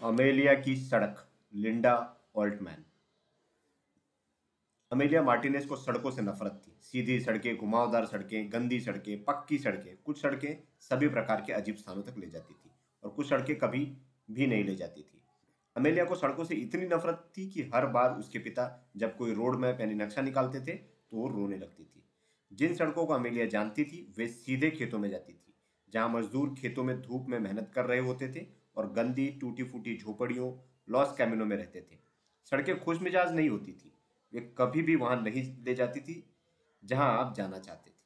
Amelia की सड़क, Linda Altman. Amelia Martinez को सड़कों से नफरत थी। सीधी सड़कें, घुमावदार सड़कें, गंदी सड़कें, पक्की सड़कें, कुछ सड़कें सभी प्रकार के अजीब स्थानों तक ले जाती थी और कुछ सड़कें कभी भी नहीं ले जाती थी। अमेलिया को सड़कों से इतनी नफरत थी कि हर बार उसके पिता जब कोई रोड मैप यानी नक्शा निकालते थे तो वो रोने लगती थी। जिन सड़कों को अमेलिया जानती थी, वे सीधे खेतों में जाती थी, जहाँ मजदूर खेतों में धूप में मेहनत कर रहे होते थे और गंदी टूटी फूटी झोपड़ियों, लॉस कैमिनो में रहते थे। सड़कें खुश मिजाज नहीं होती थी। वे कभी भी वहाँ नहीं ले जाती थी, जहाँ आप जाना चाहते थे।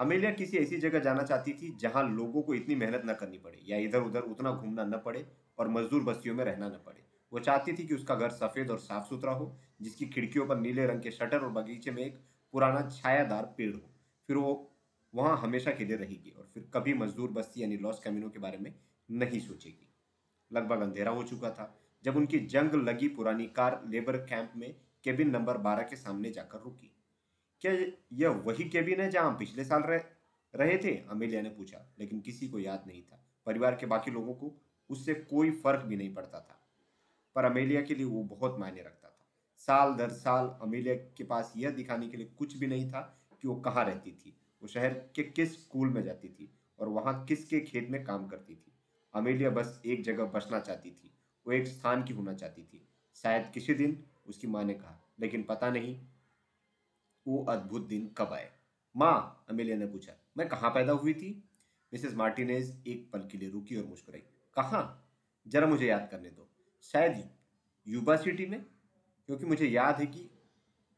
अमेलिया किसी ऐसी जगह जाना चाहती थी, जहाँ लोगों को इतनी मेहनत न करनी पड़े, या इधर उधर उतना घूमना न पड़े और मजदूर बस्तियों में रहना न पड़े। वो चाहती थी कि उसका घर सफ़ेद और साफ़ सुथरा हो, जिसकी खिड़कियों पर नीले रंग के शटर और बगीचे में एक पुराना छायादार पेड़ हो। फिर वो वहाँ हमेशा के लिए रहेगी और फिर कभी मजदूर बस्ती यानी लॉस कैमिनो के बारे में नहीं सोचेगी। लगभग अंधेरा हो चुका था जब उनकी जंग लगी पुरानी कार लेबर कैंप में केबिन नंबर बारह के सामने जाकर रुकी। क्या यह वही केबिन है जहाँ पिछले साल रह, रहे थे? अमेलिया ने पूछा लेकिन किसी को याद नहीं था। परिवार के बाकी लोगों को उससे कोई फ़र्क भी नहीं पड़ता था। पर अमेलिया के लिए वो बहुत मायने रखता था। साल दर साल अमेलिया के पास यह दिखाने के लिए कुछ भी नहीं था कि वो कहाँ रहती थी। वो शहर के, किस स्कूल में जाती थी और वहाँ किसके खेत में काम करती थी। अमेलिया बस एक जगह बसना चाहती थी, वो एक स्थान की होना चाहती थी। शायद किसी दिन, उसकी माँ ने कहा, लेकिन पता नहीं वो अद्भुत दिन कब आए। माँ, अमेलिया ने पूछा, मैं कहाँ पैदा हुई थी? मिसेस मार्टिनेज एक पल के लिए रुकी और मुस्कुराई, कहाँ? जरा मुझे याद करने दो। शायद युवा सिटी में? क्योंकि मुझे याद है कि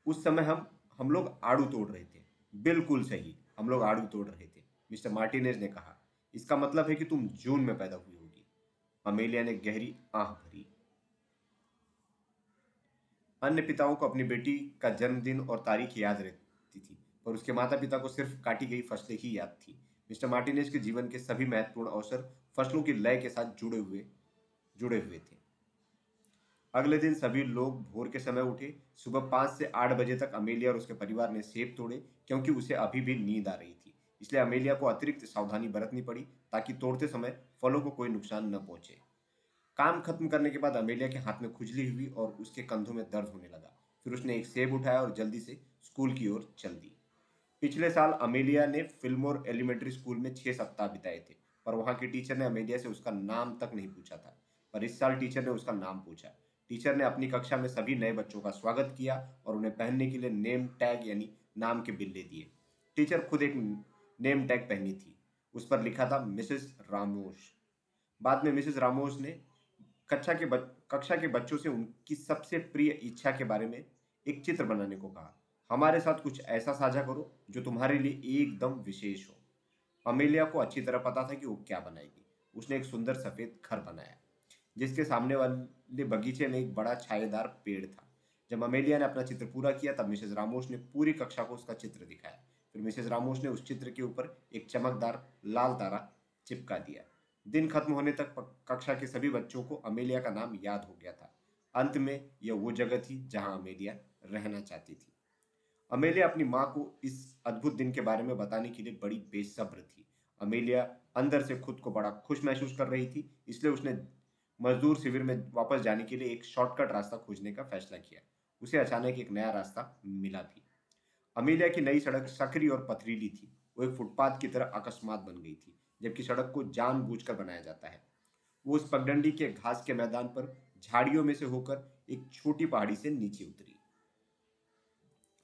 उस समय हम हम लोग आड़ू तोड़ रहे थे। बिल्कुल सही। हम लोग आड़ू तोड़ रहे थे। मिस्टर मार्टिनेज ने कहा, इसका मतलब है कि तुम जून में पैदा हुई होगी। अमेलिया ने गहरी आह भरी। अन्य पिताओं को अपनी बेटी का जन्मदिन और तारीख याद रहती थी, पर उसके माता पिता को सिर्फ़ काटी गई फ़सलें ही याद थी। मिस्टर मार्टिनेज के जीवन के सभी महत्वपूर्ण अवसर फ़सलों की लय के साथ जुड़े हुए जुड़े हुए थे। अगले दिन सभी लोग भोर के समय उठे, सुबह पाँच से आठ बजे तक अमेलिया और उसके परिवार ने सेब तोड़े, क्योंकि उसे अभी भी नींद आ रही थी। इसलिए अमेलिया को अतिरिक्त सावधानी बरतनी पड़ी, ताकि तोड़ते समय फलों को कोई नुकसान न पहुँचे। काम खत्म करने के बाद अमेलिया के हाथ में खुजली हुई और उसके कंधों में दर्द होने लगा। फिर उसने एक सेब उठाया और जल्दी से स्कूल की ओर चल दी। पिछले साल अमेलिया ने फिल्मोर एलिमेंट्री स्कूल में छह सप्ताह बिताए थे, पर वहाँ के टीचर ने अमेलिया से उसका नाम तक नहीं पूछा था, पर इस साल टीचर ने उसका नाम पूछा। टीचर ने अपनी कक्षा में सभी नए बच्चों का स्वागत किया और उन्हें पहनने के लिए नेम टैग यानी नाम के बिल्ले दिए। टीचर खुद एक नेम टैग पहनी थी। उस पर लिखा था मिसेस रामोश। बाद में मिसेस रामोश ने कक्षा के बच, कक्षा के बच्चों से उनकी सबसे प्रिय इच्छा के बारे में एक चित्र बनाने को कहा हमारे साथ कुछ ऐसा साझा करो जो तुम्हारे लिए एकदम विशेष हो। अमेलिया को अच्छी तरह पता था कि वो क्या बनाएगी। उसने एक सुंदर सफ़ेद घर बनाया। जिसके सामने वाले बगीचे में एक बड़ा छाएदार पेड़ था। जब अमेलिया ने अपना चित्र पूरा किया, तब मिसेज रामोश ने पूरी कक्षा को उसका चित्र दिखाया। फिर मिसेज रामोश ने उस चित्र के ऊपर एक चमकदार लाल तारा चिपका दिया। दिन खत्म होने तक कक्षा के सभी बच्चों को अमेलिया का नाम याद हो गया था। अंत में यह वो जगह थी जहाँ अमेलिया रहना चाहती थी। अमेलिया अपनी माँ को इस अद्भुत दिन के बारे में बताने के लिए बड़ी बेसब्र थी। अमेलिया अंदर से खुद को बड़ा खुश महसूस कर रही थी, इसलिए उसने मजदूर शिविर में वापस जाने के लिए एक शॉर्टकट रास्ता खोजने का फैसला किया। उसे अचानक एक नया रास्ता मिला भी। अमेलिया की नई सड़क सकरी और पथरीली थी। वो एक फुटपाथ की तरह अकस्मात बन गई थी, जबकि सड़क को जानबूझकर बनाया जाता है। वो उस पगडंडी के घास के मैदान पर झाड़ियों में से होकर एक छोटी पहाड़ी से नीचे उतरी,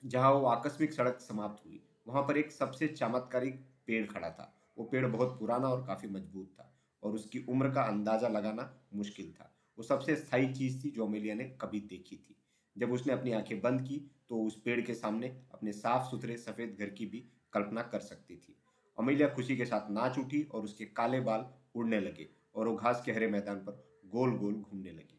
जहाँ वो आकस्मिक सड़क समाप्त हुई। वहाँ पर एक सबसे चमत्कारिक पेड़ खड़ा था। वो पेड़ बहुत पुराना और काफ़ी मज़बूत था। और उसकी उम्र का अंदाज़ा लगाना मुश्किल था। वो सबसे स्थायी चीज़ थी जो अमेलिया ने कभी देखी थी। जब उसने अपनी आँखें बंद की तो उस पेड़ के सामने अपने साफ़ सुथरे सफ़ेद घर की भी कल्पना कर सकती थी। अमेलिया खुशी के साथ नाच उठी और उसके काले बाल उड़ने लगे और वो घास के हरे मैदान पर गोल गोल घूमने लगी।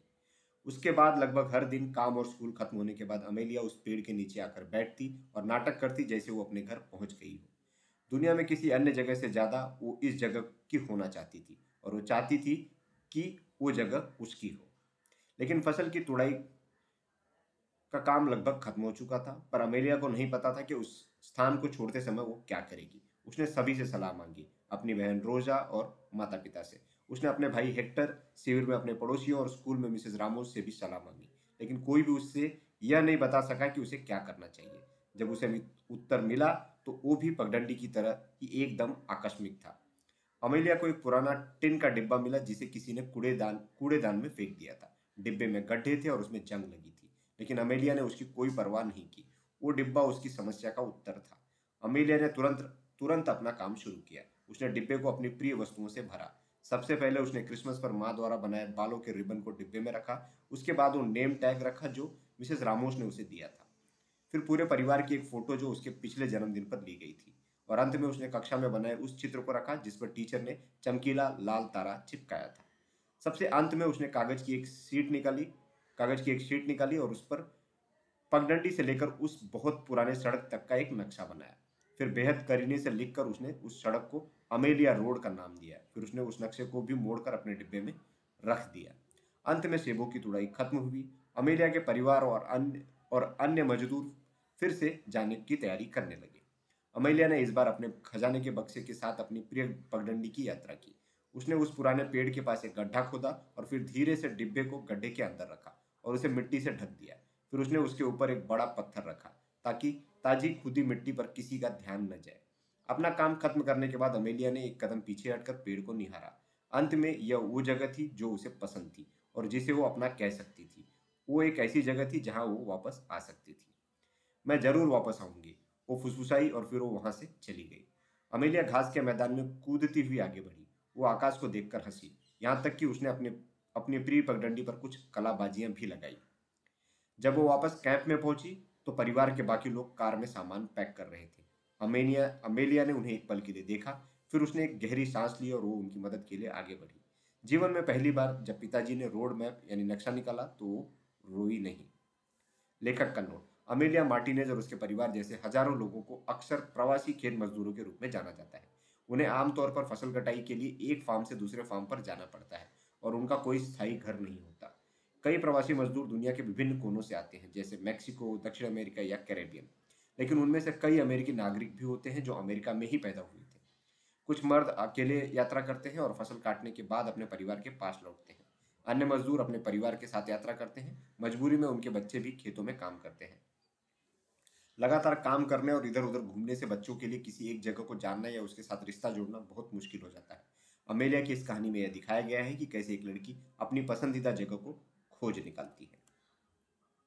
उसके बाद लगभग हर दिन काम और स्कूल खत्म होने के बाद अमेलिया उस पेड़ के नीचे आकर बैठती और नाटक करती जैसे वो अपने घर पहुँच गई हो। दुनिया में किसी अन्य जगह से ज़्यादा वो इस जगह की होना चाहती थी। और वो चाहती थी कि वो जगह उसकी हो। लेकिन फ़सल की तुड़ाई का काम लगभग खत्म हो चुका था, पर अमेलिया को नहीं पता था कि उस स्थान को छोड़ते समय वो क्या करेगी। उसने सभी से सलाह मांगी, अपनी बहन रोजा और माता पिता से। उसने अपने भाई हेक्टर शिविर में अपने पड़ोसियों और स्कूल में मिसेस रामोस से भी सलाह मांगी, लेकिन कोई भी उससे यह नहीं बता सका कि उसे क्या करना चाहिए। जब उसे उत्तर मिला तो वो भी पगडंडी की तरह ही एकदम आकस्मिक था। अमेलिया को एक पुराना टिन का डिब्बा मिला जिसे किसी ने कूड़ेदान कूड़ेदान में फेंक दिया था। डिब्बे में गड्ढे थे और उसमें जंग लगी थी, लेकिन अमेलिया ने उसकी कोई परवाह नहीं की। वो डिब्बा उसकी समस्या का उत्तर था। अमेलिया ने तुरंत तुरंत अपना काम शुरू किया। उसने डिब्बे को अपनी प्रिय वस्तुओं से भरा। सबसे पहले उसने क्रिसमस पर माँ द्वारा बनाए बालों के रिबन को डिब्बे में रखा। उसके बाद वो नेम टैग रखा जो मिसेस रामोस ने उसे दिया था। फिर पूरे परिवार की एक फ़ोटो जो उसके पिछले जन्मदिन पर ली गई थी। और अंत में उसने कक्षा में बनाए उस चित्र को रखा जिस पर टीचर ने चमकीला लाल तारा चिपकाया था। सबसे अंत में उसने कागज़ की एक सीट निकाली, कागज़ की एक शीट निकाली और उस पर पगडंडी से लेकर उस बहुत पुराने सड़क तक का एक नक्शा बनाया। फिर बेहद करीने से लिखकर उसने उस सड़क को अमेलिया रोड का नाम दिया। फिर उसने उस नक्शे को भी मोड़कर अपने डिब्बे में रख दिया। अंत में सेबों की तुड़ाई खत्म हुई। अमेलिया के परिवार और अन्य और अन्य मजदूर फिर से जाने की तैयारी करने लगे। अमेलिया ने इस बार अपने खजाने के बक्से के साथ अपनी प्रिय पगडंडी की यात्रा की। उसने उस पुराने पेड़ के पास एक गड्ढा खोदा और फिर धीरे से डिब्बे को गड्ढे के अंदर रखा और उसे मिट्टी से ढक दिया। फिर उसने उसके ऊपर एक बड़ा पत्थर रखा ताकि ताजी खुदी मिट्टी पर किसी का ध्यान न जाए। अपना काम खत्म करने के बाद अमेलिया ने एक कदम पीछे हटकर पेड़ को निहारा। अंत में यह वो जगह थी जो उसे पसंद थी और जिसे वो अपना कह सकती थी। वो एक ऐसी जगह थी जहाँ वो वापस आ सकती थी। मैं ज़रूर वापस आऊँगी। वो फुसफुसाई और फिर वो वहाँ से चली गई। अमेलिया घास के मैदान में कूदती हुई आगे बढ़ी। वो आकाश को देखकर हँसी। यहाँ तक कि उसने अपने, अपनी प्रिय पगडंडी पर कुछ कलाबाजियाँ भी लगाई। जब वो वापस कैंप में पहुँची तो परिवार के बाकी लोग कार में सामान पैक कर रहे थे। अमेलिया अमेलिया ने उन्हें एक पल के लिए देखा। फिर उसने एक गहरी सांस ली और वो उनकी मदद के लिए आगे बढ़ी। जीवन में पहली बार जब पिताजी ने रोड मैप यानी नक्शा निकाला तो वो रोई नहीं। लेखक का नोट। अमेलिया मार्टिनेज और उसके परिवार जैसे हज़ारों लोगों को अक्सर प्रवासी खेत मजदूरों के रूप में जाना जाता है। उन्हें आमतौर पर फ़सल कटाई के लिए एक फार्म से दूसरे फार्म पर जाना पड़ता है और उनका कोई स्थायी घर नहीं होता। कई प्रवासी मजदूर दुनिया के विभिन्न कोनों से आते हैं, जैसे मैक्सिको, दक्षिण अमेरिका या कैरेबियन। लेकिन उनमें से कई अमेरिकी नागरिक भी होते हैं जो अमेरिका में ही पैदा हुए थे। कुछ मर्द अकेले यात्रा करते हैं और फ़सल काटने के बाद अपने परिवार के पास लौटते हैं। अन्य मजदूर अपने परिवार के साथ यात्रा करते हैं। मजबूरी में उनके बच्चे भी खेतों में काम करते हैं। लगातार काम करने और इधर उधर घूमने से बच्चों के लिए किसी एक जगह को जानना या उसके साथ रिश्ता जोड़ना बहुत मुश्किल हो जाता है। अमेलिया की इस कहानी में यह दिखाया गया है कि कैसे एक लड़की अपनी पसंदीदा जगह को खोज निकालती है।